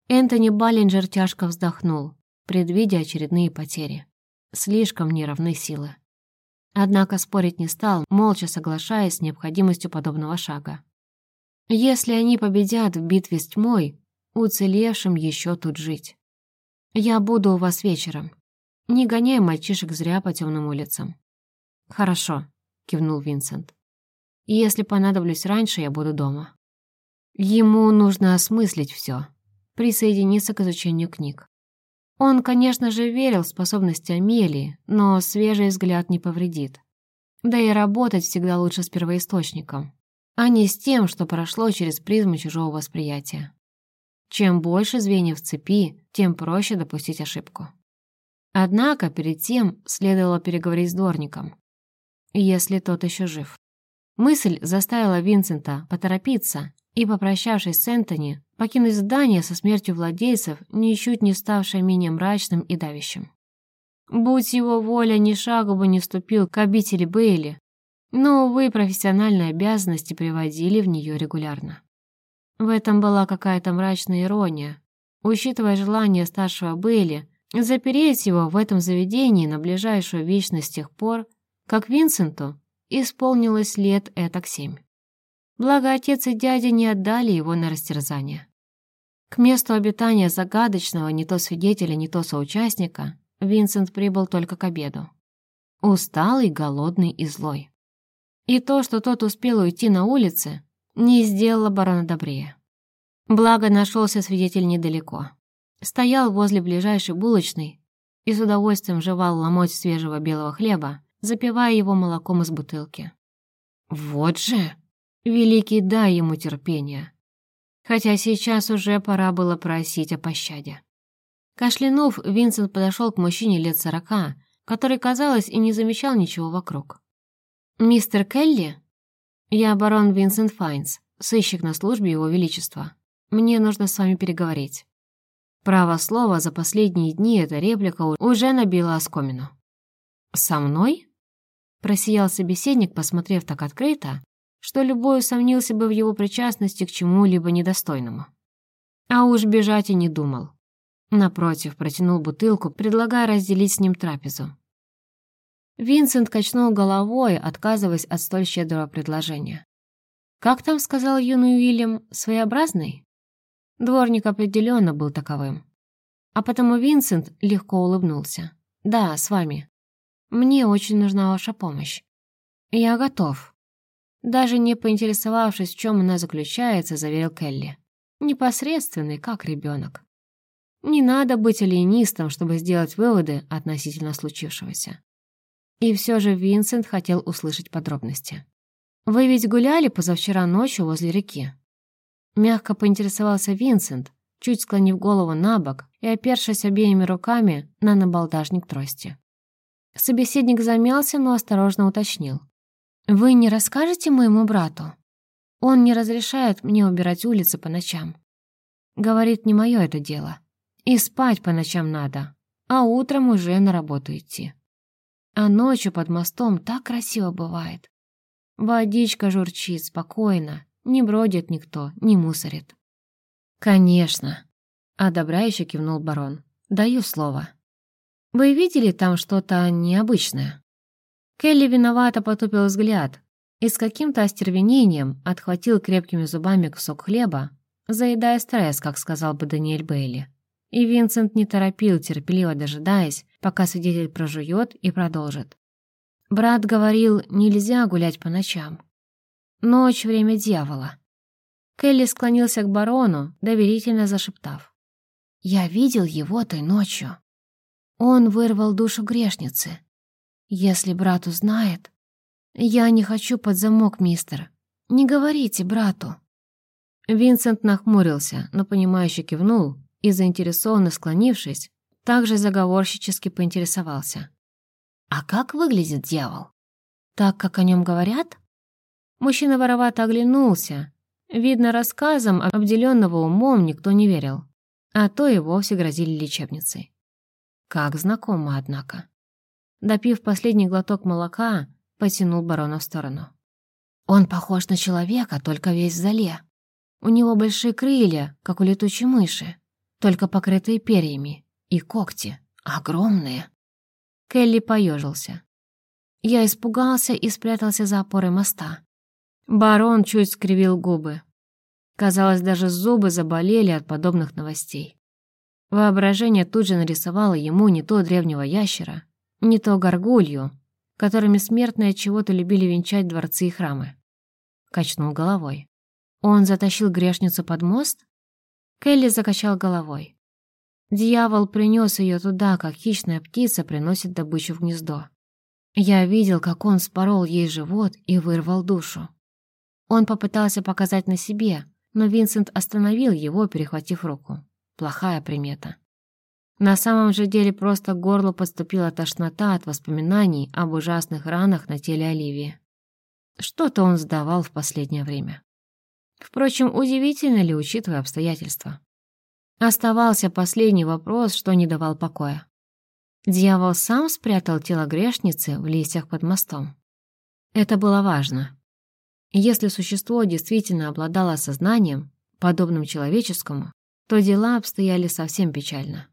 Энтони Баллинджер тяжко вздохнул, предвидя очередные потери. Слишком неравны силы. Однако спорить не стал, молча соглашаясь с необходимостью подобного шага. Если они победят в битве с тьмой, уцелевшим еще тут жить. Я буду у вас вечером. Не гоняй мальчишек зря по темным улицам». «Хорошо», — кивнул Винсент. «Если понадоблюсь раньше, я буду дома». Ему нужно осмыслить все, присоединиться к изучению книг. Он, конечно же, верил в способности Амелии, но свежий взгляд не повредит. Да и работать всегда лучше с первоисточником, а не с тем, что прошло через призму чужого восприятия. Чем больше звеньев в цепи, тем проще допустить ошибку. Однако перед тем следовало переговорить с дворником, если тот еще жив. Мысль заставила Винсента поторопиться и, попрощавшись с Энтони, покинуть здание со смертью владельцев, ничуть не ставшее менее мрачным и давящим. Будь его воля, ни шагу бы не ступил к обители Бейли, но, увы, профессиональные обязанности приводили в нее регулярно. В этом была какая-то мрачная ирония, учитывая желание старшего Бейли запереть его в этом заведении на ближайшую вечность с тех пор, как Винсенту исполнилось лет этак семь. Благо, отец и дядя не отдали его на растерзание. К месту обитания загадочного не то свидетеля, не то соучастника Винсент прибыл только к обеду. Усталый, голодный и злой. И то, что тот успел уйти на улице, не сделало барона добрее. Благо, нашелся свидетель недалеко. Стоял возле ближайшей булочной и с удовольствием жевал ломоть свежего белого хлеба, запивая его молоком из бутылки. «Вот же!» Великий дай ему терпения. Хотя сейчас уже пора было просить о пощаде. Кашлянув, Винсент подошел к мужчине лет сорока, который, казалось, и не замечал ничего вокруг. «Мистер Келли?» «Я барон Винсент Файнс, сыщик на службе Его Величества. Мне нужно с вами переговорить». Право слово, за последние дни эта реплика уже набила оскомину. «Со мной?» Просиял собеседник, посмотрев так открыто, что любой усомнился бы в его причастности к чему-либо недостойному. А уж бежать и не думал. Напротив, протянул бутылку, предлагая разделить с ним трапезу. Винсент качнул головой, отказываясь от столь щедрого предложения. «Как там сказал юный Уильям, своеобразный?» Дворник определенно был таковым. А потому Винсент легко улыбнулся. «Да, с вами. Мне очень нужна ваша помощь. Я готов». Даже не поинтересовавшись, в чем она заключается, заверил Келли. Непосредственный, как ребенок. Не надо быть алиенистом, чтобы сделать выводы относительно случившегося. И все же Винсент хотел услышать подробности. «Вы ведь гуляли позавчера ночью возле реки?» Мягко поинтересовался Винсент, чуть склонив голову на бок и опершись обеими руками на набалдажник трости. Собеседник замялся, но осторожно уточнил. «Вы не расскажете моему брату? Он не разрешает мне убирать улицы по ночам. Говорит, не мое это дело. И спать по ночам надо, а утром уже на работу идти. А ночью под мостом так красиво бывает. Водичка журчит спокойно, не бродит никто, не мусорит». «Конечно», — одобряюще кивнул барон. «Даю слово. Вы видели там что-то необычное?» Келли виновато потупил взгляд и с каким-то остервенением отхватил крепкими зубами кусок хлеба, заедая стресс, как сказал бы Даниэль Бейли. И Винсент не торопил, терпеливо дожидаясь, пока свидетель прожует и продолжит. Брат говорил, нельзя гулять по ночам. Ночь — время дьявола. Келли склонился к барону, доверительно зашептав. «Я видел его той ночью. Он вырвал душу грешницы, если брат узнает... Я не хочу под замок, мистер. Не говорите брату. Винсент нахмурился, но понимающе кивнул и, заинтересованно склонившись, также заговорщически поинтересовался. «А как выглядит дьявол? Так, как о нем говорят?» Мужчина воровато оглянулся. Видно, рассказом обделенного умом никто не верил, а то и вовсе грозили лечебницей. Как знакомо, однако. Допив последний глоток молока, потянул барона в сторону. «Он похож на человека, только весь в зале. У него большие крылья, как у летучей мыши, только покрытые перьями, и когти, огромные». Келли поежился. Я испугался и спрятался за опорой моста. Барон чуть скривил губы. Казалось, даже зубы заболели от подобных новостей. Воображение тут же нарисовало ему не то древнего ящера, не то горгулью, которыми смертные чего-то любили венчать дворцы и храмы. Качнул головой. Он затащил грешницу под мост? Келли закачал головой. Дьявол принес ее туда, как хищная птица приносит добычу в гнездо. Я видел, как он спорол ей живот и вырвал душу. Он попытался показать на себе, но Винсент остановил его, перехватив руку. Плохая примета. На самом же деле просто к горлу подступила тошнота от воспоминаний об ужасных ранах на теле Оливии. Что-то он сдавал в последнее время. Впрочем, удивительно ли, учитывая обстоятельства. Оставался последний вопрос, что не давал покоя. Дьявол сам спрятал тело грешницы в листьях под мостом. Это было важно. Если существо действительно обладало сознанием, подобным человеческому, то дела обстояли совсем печально.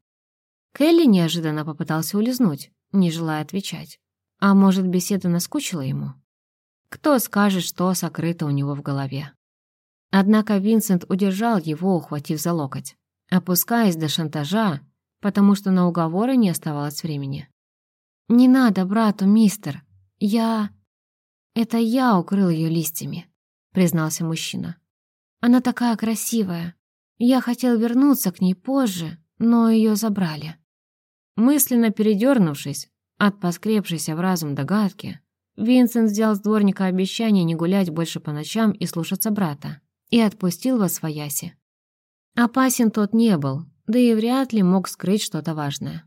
Келли неожиданно попытался улизнуть, не желая отвечать. А может, беседа наскучила ему? Кто скажет, что сокрыто у него в голове? Однако Винсент удержал его, ухватив за локоть, опускаясь до шантажа, потому что на уговоры не оставалось времени. «Не надо брату, мистер. Я...» «Это я укрыл ее листьями», — признался мужчина. «Она такая красивая. Я хотел вернуться к ней позже, но ее забрали». Мысленно передернувшись от поскребшейся в разум догадки, Винсент взял с дворника обещание не гулять больше по ночам и слушаться брата, и отпустил во свояси. Опасен тот не был, да и вряд ли мог скрыть что-то важное.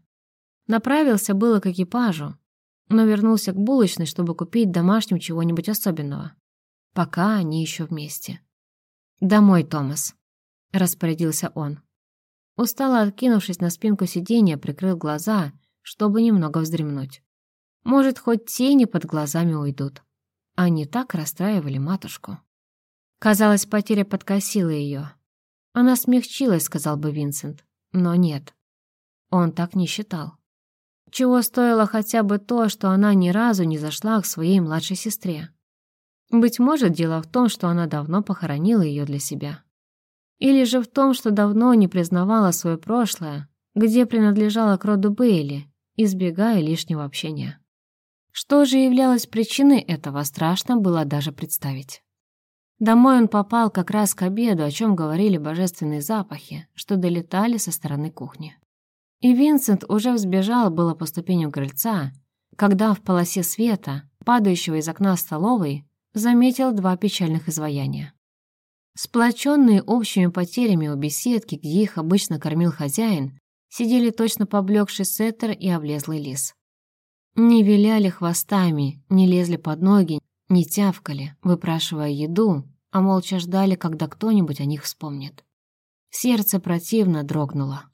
Направился было к экипажу, но вернулся к булочной, чтобы купить домашним чего-нибудь особенного. Пока они еще вместе. «Домой, Томас», — распорядился он. Устало откинувшись на спинку сиденья, прикрыл глаза, чтобы немного вздремнуть. Может, хоть тени под глазами уйдут. Они так расстраивали матушку. Казалось, потеря подкосила ее. Она смягчилась, сказал бы Винсент, но нет. Он так не считал. Чего стоило хотя бы то, что она ни разу не зашла к своей младшей сестре. Быть может, дело в том, что она давно похоронила ее для себя. Или же в том, что давно не признавала свое прошлое, где принадлежала к роду Бейли, избегая лишнего общения. Что же являлось причиной этого, страшно было даже представить. Домой он попал как раз к обеду, о чем говорили божественные запахи, что долетали со стороны кухни. И Винсент уже взбежал было по ступеням крыльца, когда в полосе света, падающего из окна столовой, заметил два печальных изваяния. Сплоченные общими потерями у беседки, где их обычно кормил хозяин, сидели точно поблекший сеттер и облезлый лис. Не виляли хвостами, не лезли под ноги, не тявкали, выпрашивая еду, а молча ждали, когда кто-нибудь о них вспомнит. Сердце противно дрогнуло.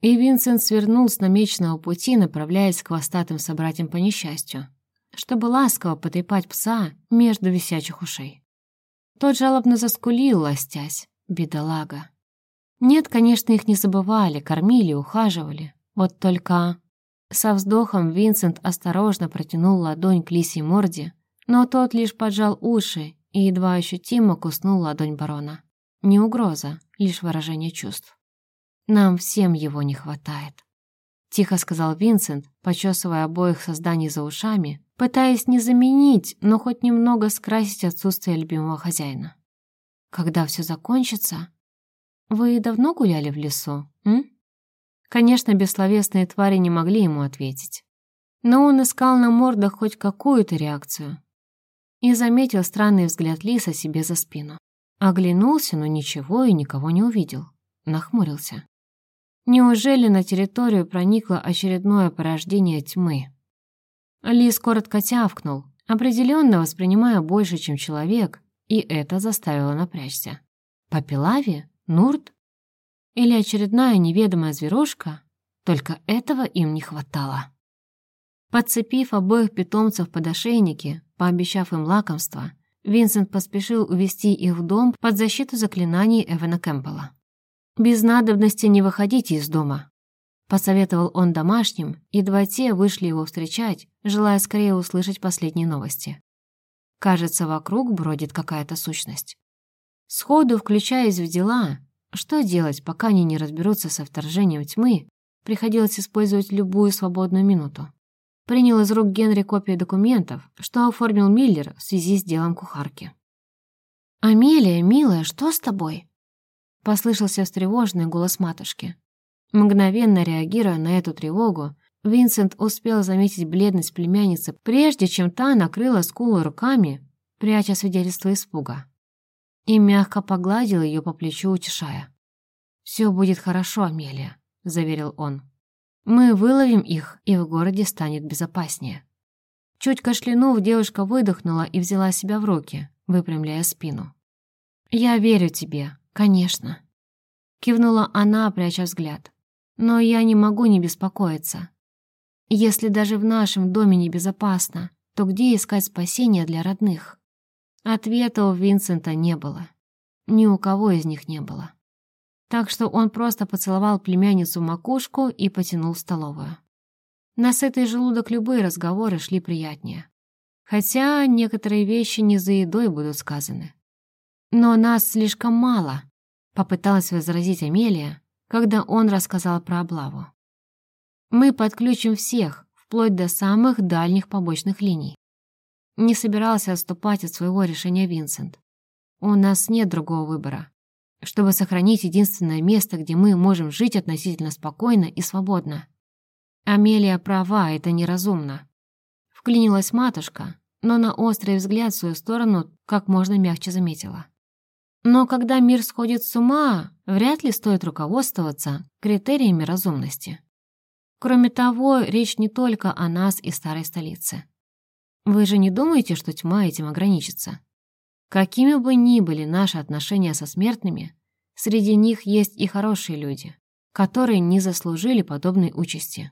И Винсент свернул с намеченного пути, направляясь к хвостатым собратьям по несчастью, чтобы ласково потрепать пса между висячих ушей. Тот жалобно заскулил, ластясь, бедолага. Нет, конечно, их не забывали, кормили, ухаживали. Вот только... Со вздохом Винсент осторожно протянул ладонь к лисьей морде, но тот лишь поджал уши и едва ощутимо куснул ладонь барона. Не угроза, лишь выражение чувств. «Нам всем его не хватает», — тихо сказал Винсент, почесывая обоих созданий за ушами, пытаясь не заменить, но хоть немного скрасить отсутствие любимого хозяина. «Когда все закончится...» «Вы давно гуляли в лесу, м?» Конечно, бессловесные твари не могли ему ответить. Но он искал на мордах хоть какую-то реакцию. И заметил странный взгляд лиса себе за спину. Оглянулся, но ничего и никого не увидел. Нахмурился. Неужели на территорию проникло очередное порождение тьмы? Лис коротко тявкнул, определенно воспринимая больше, чем человек, и это заставило напрячься. Попелави? Нурт? Или очередная неведомая зверушка, только этого им не хватало. Подцепив обоих питомцев под ошейники, пообещав им лакомство, Винсент поспешил увести их в дом под защиту заклинаний Эвана Кэмпбелла. «Без надобности не выходите из дома», — посоветовал он домашним, едва те вышли его встречать, желая скорее услышать последние новости. Кажется, вокруг бродит какая-то сущность. Сходу, включаясь в дела, Что делать, пока они не разберутся со вторжением тьмы, приходилось использовать любую свободную минуту. Принял из рук Генри копию документов, что оформил Миллер в связи с делом кухарки. «Амелия, милая, что с тобой?» Послышался встревоженный голос матушки. Мгновенно реагируя на эту тревогу, Винсент успел заметить бледность племянницы, прежде чем та накрыла скулу руками, пряча свидетельство испуга. И мягко погладил ее по плечу, утешая. «Все будет хорошо, Амелия», — заверил он. «Мы выловим их, и в городе станет безопаснее». Чуть кашлянув, девушка выдохнула и взяла себя в руки, выпрямляя спину. «Я верю тебе, конечно», — кивнула она, пряча взгляд. «Но я не могу не беспокоиться. Если даже в нашем доме небезопасно, то где искать спасения для родных?» Ответа у Винсента не было. Ни у кого из них не было. Так что он просто поцеловал племянницу макушку и потянул в столовую. На сытый желудок любые разговоры шли приятнее. Хотя некоторые вещи не за едой будут сказаны. «Но нас слишком мало», — попыталась возразить Амелия, когда он рассказал про облаву. «Мы подключим всех, вплоть до самых дальних побочных линий. Не собирался отступать от своего решения Винсент. У нас нет другого выбора. Чтобы сохранить единственное место, где мы можем жить относительно спокойно и свободно. Амелия права, это неразумно. Вклинилась матушка, но на острый взгляд в свою сторону как можно мягче заметила. Но когда мир сходит с ума, вряд ли стоит руководствоваться критериями разумности. Кроме того, речь не только о нас и старой столице. Вы же не думаете, что тьма этим ограничится? Какими бы ни были наши отношения со смертными, среди них есть и хорошие люди, которые не заслужили подобной участи.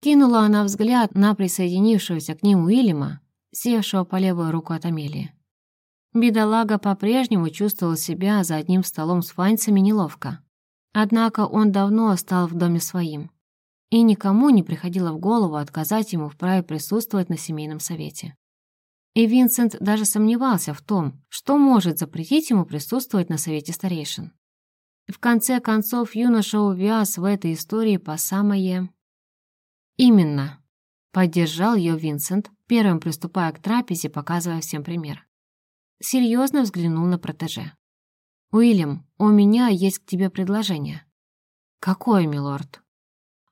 Кинула она взгляд на присоединившегося к ним Уильяма, севшего по левую руку от Амелии. Бедолага по-прежнему чувствовал себя за одним столом с фанцами неловко. Однако он давно стал в доме своим и никому не приходило в голову отказать ему в праве присутствовать на семейном совете. И Винсент даже сомневался в том, что может запретить ему присутствовать на совете старейшин. В конце концов, юноша увяз в этой истории по самое... «Именно», — поддержал ее Винсент, первым приступая к трапезе, показывая всем пример. Серьезно взглянул на протеже. «Уильям, у меня есть к тебе предложение». «Какое, милорд?»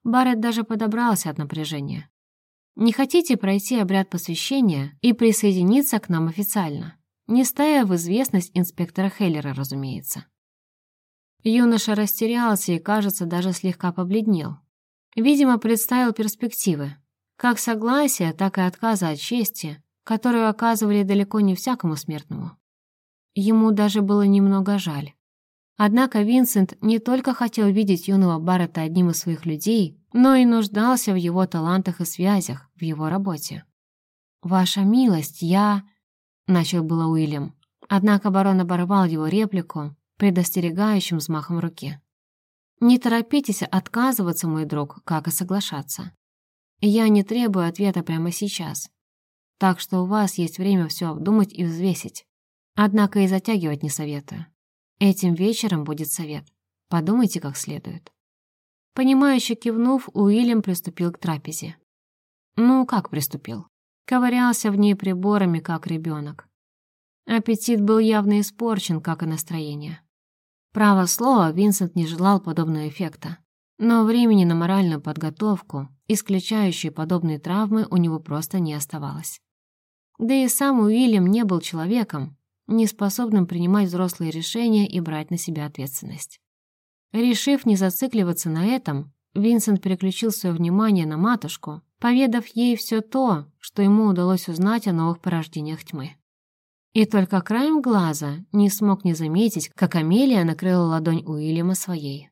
Барретт даже подобрался от напряжения. «Не хотите пройти обряд посвящения и присоединиться к нам официально?» Не ставя в известность инспектора Хеллера, разумеется. Юноша растерялся и, кажется, даже слегка побледнел. Видимо, представил перспективы. Как согласия, так и отказа от чести, которую оказывали далеко не всякому смертному. Ему даже было немного жаль. Однако Винсент не только хотел видеть юного Баррета одним из своих людей, но и нуждался в его талантах и связях, в его работе. «Ваша милость, я...» — начал было Уильям. Однако барон оборвал его реплику предостерегающим взмахом руки. «Не торопитесь отказываться, мой друг, как и соглашаться. Я не требую ответа прямо сейчас. Так что у вас есть время все обдумать и взвесить. Однако и затягивать не советую. Этим вечером будет совет. Подумайте как следует. Понимающе кивнув, Уильям приступил к трапезе. Ну, как приступил? Ковырялся в ней приборами, как ребенок. Аппетит был явно испорчен, как и настроение. Право слово, Винсент не желал подобного эффекта. Но времени на моральную подготовку, исключающую подобные травмы, у него просто не оставалось. Да и сам Уильям не был человеком, неспособным принимать взрослые решения и брать на себя ответственность. Решив не зацикливаться на этом, Винсент переключил свое внимание на матушку, поведав ей все то, что ему удалось узнать о новых порождениях тьмы. И только краем глаза не смог не заметить, как Амелия накрыла ладонь Уильяма своей.